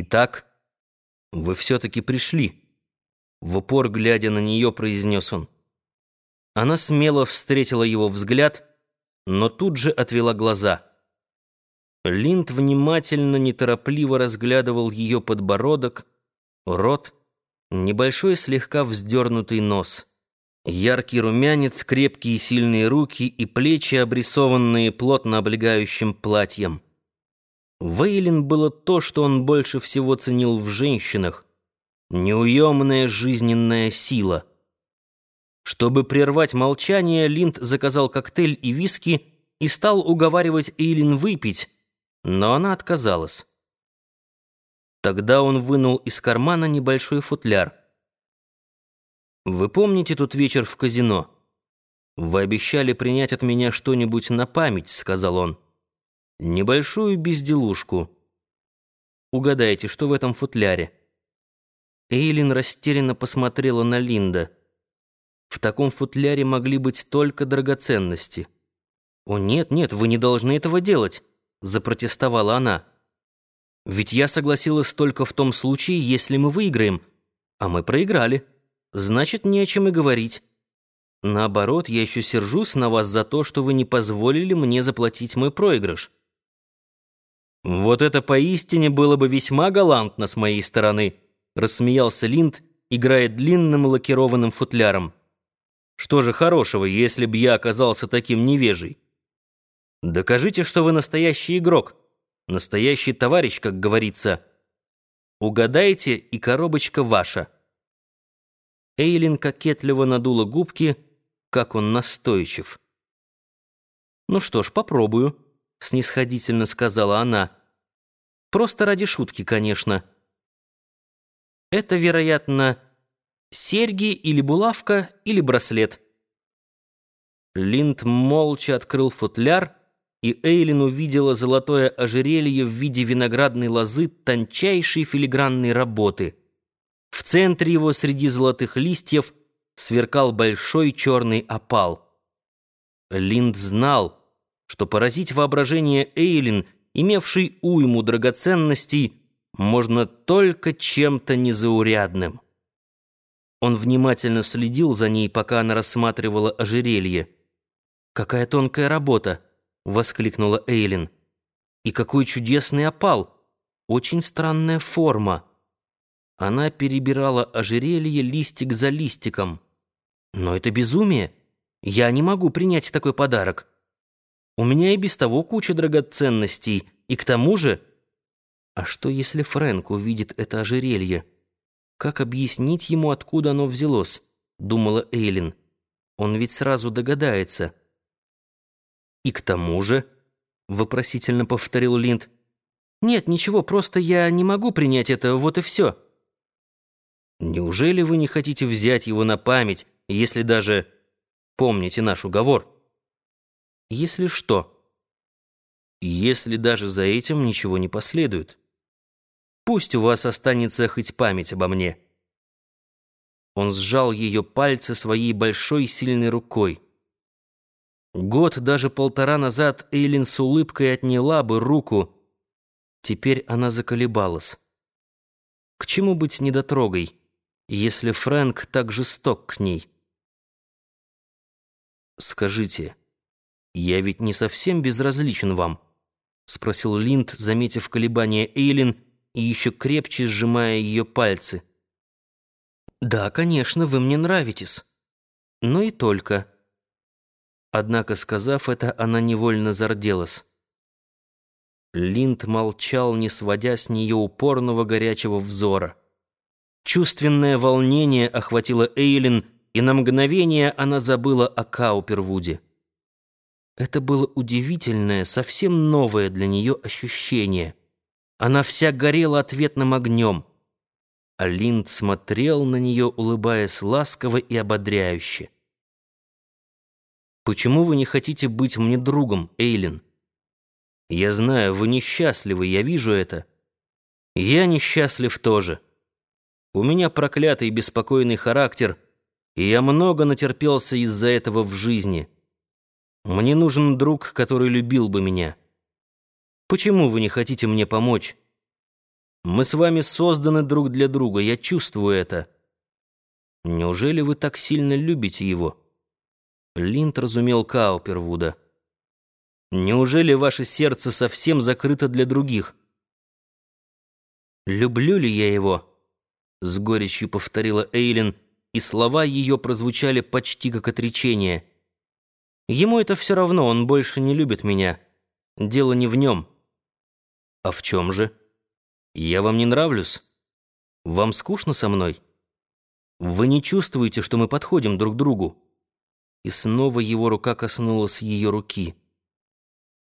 «Итак, вы все-таки пришли», — в упор глядя на нее, произнес он. Она смело встретила его взгляд, но тут же отвела глаза. Линд внимательно, неторопливо разглядывал ее подбородок, рот, небольшой слегка вздернутый нос. Яркий румянец, крепкие сильные руки и плечи, обрисованные плотно облегающим платьем. Вейлин было то, что он больше всего ценил в женщинах — неуемная жизненная сила. Чтобы прервать молчание, Линд заказал коктейль и виски и стал уговаривать Эйлин выпить, но она отказалась. Тогда он вынул из кармана небольшой футляр. «Вы помните тот вечер в казино? Вы обещали принять от меня что-нибудь на память», — сказал он небольшую безделушку. Угадайте, что в этом футляре?» Эйлин растерянно посмотрела на Линда. В таком футляре могли быть только драгоценности. «О, нет, нет, вы не должны этого делать», — запротестовала она. «Ведь я согласилась только в том случае, если мы выиграем, а мы проиграли. Значит, не о чем и говорить. Наоборот, я еще сержусь на вас за то, что вы не позволили мне заплатить мой проигрыш». «Вот это поистине было бы весьма галантно с моей стороны», — рассмеялся Линд, играя длинным лакированным футляром. «Что же хорошего, если б я оказался таким невежей? Докажите, что вы настоящий игрок, настоящий товарищ, как говорится. Угадайте, и коробочка ваша». Эйлин кокетливо надула губки, как он настойчив. «Ну что ж, попробую». — снисходительно сказала она. «Просто ради шутки, конечно. Это, вероятно, серьги или булавка, или браслет». Линд молча открыл футляр, и Эйлин увидела золотое ожерелье в виде виноградной лозы тончайшей филигранной работы. В центре его среди золотых листьев сверкал большой черный опал. Линд знал, что поразить воображение Эйлин, имевшей уйму драгоценностей, можно только чем-то незаурядным. Он внимательно следил за ней, пока она рассматривала ожерелье. «Какая тонкая работа!» — воскликнула Эйлин. «И какой чудесный опал! Очень странная форма!» Она перебирала ожерелье листик за листиком. «Но это безумие! Я не могу принять такой подарок!» У меня и без того куча драгоценностей, и к тому же... А что, если Фрэнк увидит это ожерелье? Как объяснить ему, откуда оно взялось? Думала Эйлин. Он ведь сразу догадается. И к тому же... Вопросительно повторил Линд. «Нет, ничего, просто я не могу принять это, вот и все». «Неужели вы не хотите взять его на память, если даже помните наш уговор?» Если что? Если даже за этим ничего не последует. Пусть у вас останется хоть память обо мне. Он сжал ее пальцы своей большой сильной рукой. Год, даже полтора назад Эйлин с улыбкой отняла бы руку. Теперь она заколебалась. К чему быть недотрогой, если Фрэнк так жесток к ней? Скажите, «Я ведь не совсем безразличен вам», — спросил Линд, заметив колебания Эйлин и еще крепче сжимая ее пальцы. «Да, конечно, вы мне нравитесь. Но и только». Однако, сказав это, она невольно зарделась. Линд молчал, не сводя с нее упорного горячего взора. Чувственное волнение охватило Эйлин, и на мгновение она забыла о Каупервуде. Это было удивительное, совсем новое для нее ощущение. Она вся горела ответным огнем. А Линд смотрел на нее, улыбаясь ласково и ободряюще. «Почему вы не хотите быть мне другом, Эйлин? Я знаю, вы несчастливы, я вижу это. Я несчастлив тоже. У меня проклятый беспокойный характер, и я много натерпелся из-за этого в жизни». Мне нужен друг, который любил бы меня. Почему вы не хотите мне помочь? Мы с вами созданы друг для друга, я чувствую это. Неужели вы так сильно любите его?» Линд разумел Каупервуда. «Неужели ваше сердце совсем закрыто для других?» «Люблю ли я его?» — с горечью повторила Эйлин, и слова ее прозвучали почти как отречение. «Ему это все равно, он больше не любит меня. Дело не в нем». «А в чем же? Я вам не нравлюсь? Вам скучно со мной? Вы не чувствуете, что мы подходим друг к другу?» И снова его рука коснулась ее руки.